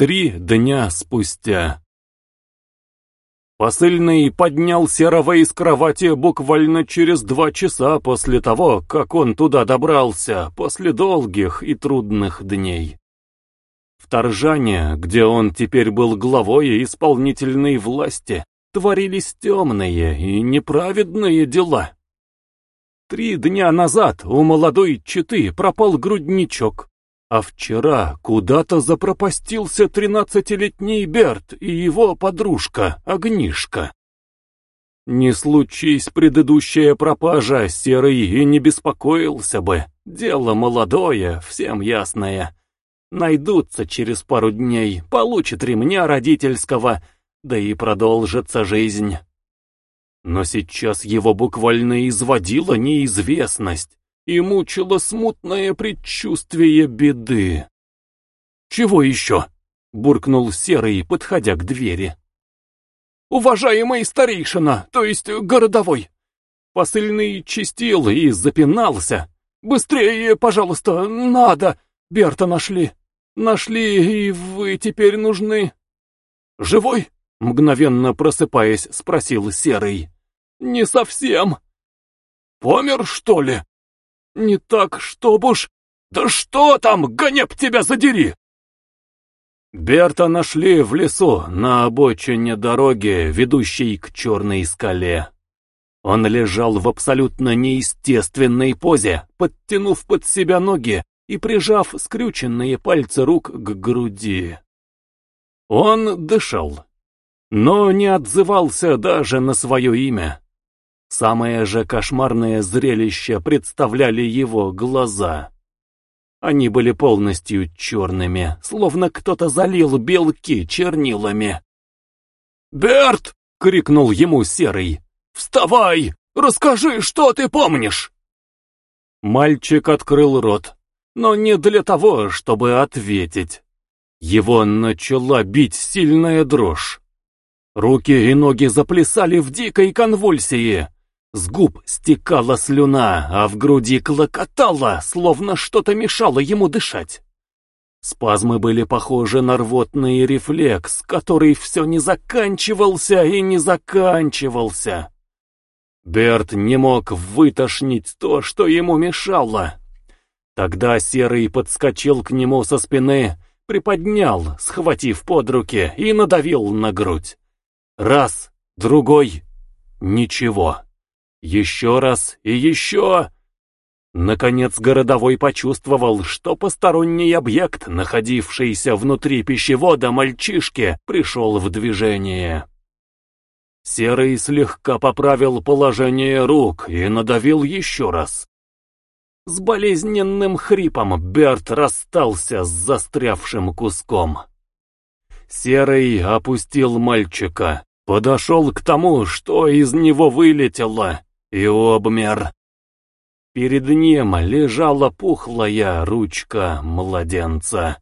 Три дня спустя. Посыльный поднял Серого из кровати буквально через два часа после того, как он туда добрался, после долгих и трудных дней. В Торжане, где он теперь был главой исполнительной власти, творились темные и неправедные дела. Три дня назад у молодой четы пропал грудничок, а вчера куда-то запропастился тринадцатилетний Берт и его подружка Огнишка. Не случись предыдущая пропажа, Серый и не беспокоился бы. Дело молодое, всем ясное. Найдутся через пару дней, получит ремня родительского, да и продолжится жизнь. Но сейчас его буквально изводила неизвестность и мучило смутное предчувствие беды. «Чего еще?» — буркнул Серый, подходя к двери. «Уважаемый старейшина, то есть городовой!» Посыльный чистил и запинался. «Быстрее, пожалуйста, надо! Берта нашли! Нашли, и вы теперь нужны...» «Живой?» — мгновенно просыпаясь, спросил Серый. «Не совсем». «Помер, что ли?» Не так, чтоб уж... Да что там, гонеб тебя задери! Берта нашли в лесу, на обочине дороги, ведущей к черной скале. Он лежал в абсолютно неестественной позе, подтянув под себя ноги и прижав скрюченные пальцы рук к груди. Он дышал, но не отзывался даже на свое имя. Самое же кошмарное зрелище представляли его глаза. Они были полностью черными, словно кто-то залил белки чернилами. «Берт!» — крикнул ему Серый. «Вставай! Расскажи, что ты помнишь!» Мальчик открыл рот, но не для того, чтобы ответить. Его начала бить сильная дрожь. Руки и ноги заплясали в дикой конвульсии. С губ стекала слюна, а в груди клокотало, словно что-то мешало ему дышать. Спазмы были похожи на рвотный рефлекс, который все не заканчивался и не заканчивался. Берт не мог вытошнить то, что ему мешало. Тогда Серый подскочил к нему со спины, приподнял, схватив под руки, и надавил на грудь. Раз, другой, ничего. Еще раз и еще... Наконец городовой почувствовал, что посторонний объект, находившийся внутри пищевода мальчишки, пришел в движение. Серый слегка поправил положение рук и надавил еще раз. С болезненным хрипом Берт расстался с застрявшим куском. Серый опустил мальчика, подошел к тому, что из него вылетело, и обмер. Перед ним лежала пухлая ручка младенца.